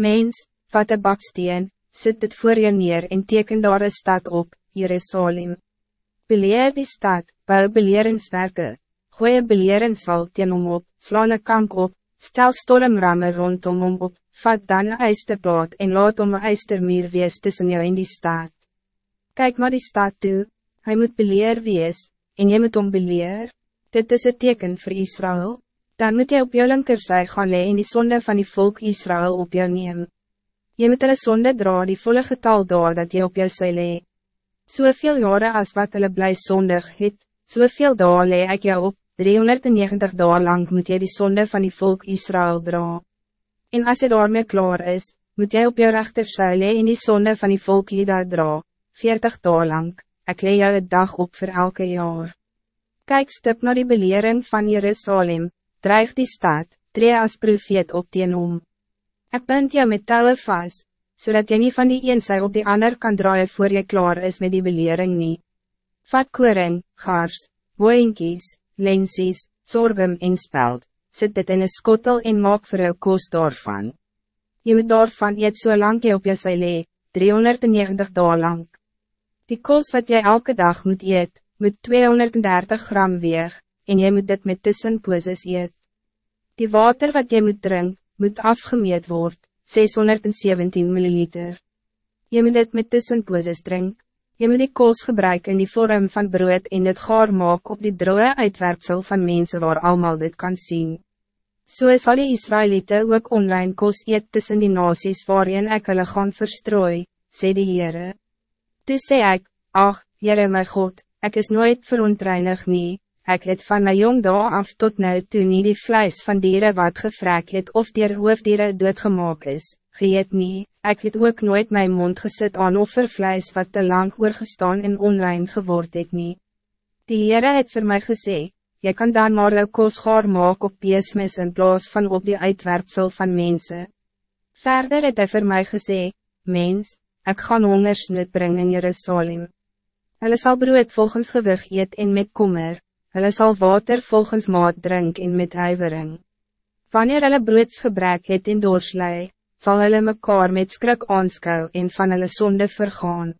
Mens, vat een baksteen, sit het voor je neer en teken daar een stad op, Jerusalem. Beleer die stad, bou beleeringswerke, gooi een beleeringswal teen hom op, slaan een kamp op, stel stormramme rondom hom op, vat dan een eisterplaat en laat om een eistermuur wees tussen jou en die stad. Kijk maar die stad toe, hij moet beleer wees, en jy moet om beleer, dit is het teken voor Israël, dan moet jy op jou linkerzij gaan lee en die zonde van die volk Israël op jou neem. Jy moet hulle sonde dra die volle getal daar dat jy op jou sy lee. Soveel jare as wat hulle bly sondig het, soveel daar lee ek jou op, 390 dagen lang moet jy die sonde van die volk Israël dra. En als je daarmee klaar is, moet jy op jou rechter sy lee en die sonde van die volk Juda dra, 40 dagen lang, ek lee jou het dag op voor elke jaar. Kijk stip naar die belering van Jerusalem, dreig die stad, tree as profeet op teen om. Ik bind jou met touwen vast, zodat je niet van die een zij op die ander kan draaien voor je klaar is met die belering niet. Vat koring, gars, boeinkies, lensies, sorghum en speld, zet dit in een skottel en maak voor jou koos daarvan. Je moet daarvan eet so lang jy op jou sy lee, 390 dagen lang. Die koos wat jij elke dag moet eet, moet 230 gram weeg, en jy moet dit met tussenposes eet. Die water wat jy moet drinken, moet afgemeet worden, 617 milliliter. Je moet dit met tussenposes drink. Je moet die koos gebruiken in die vorm van brood en het gaar maak op die droge uitwerpsel van mensen waar allemaal dit kan zien. So zal die Israëlieten ook online koos eet tussen die nasies waarin ek hulle gaan verstrooi, sê die Heere. Toe sê ek, ach, Heere my God, ik is nooit verontreinig nie, Ik het van mijn jong dag af tot nu toe nie die vlees van dieren wat gevrek het of dier hoofdieren doodgemaak is, geëet nie, ek het ook nooit mijn mond gezet aan offervlees wat te lang oorgestaan en online geword het nie. Die Heere het voor mij gesê, jy kan dan maar jou kos gaar maak op beesmis in plaas van op die uitwerpsel van mensen. Verder het hy voor mij gesê, mens, ik ga hongersnood brengen in Jerusalem. Hulle sal brood volgens gewig eet en met kommer, Hulle sal water volgens maat drink en met huivering. Wanneer hulle broodsgebrek het en doorslei, zal hulle mekaar met skrik aanskou en van hulle sonde vergaan.